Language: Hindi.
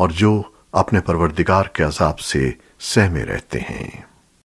और जो अपने परवरदिगार के अजाब से सहमे रहते हैं।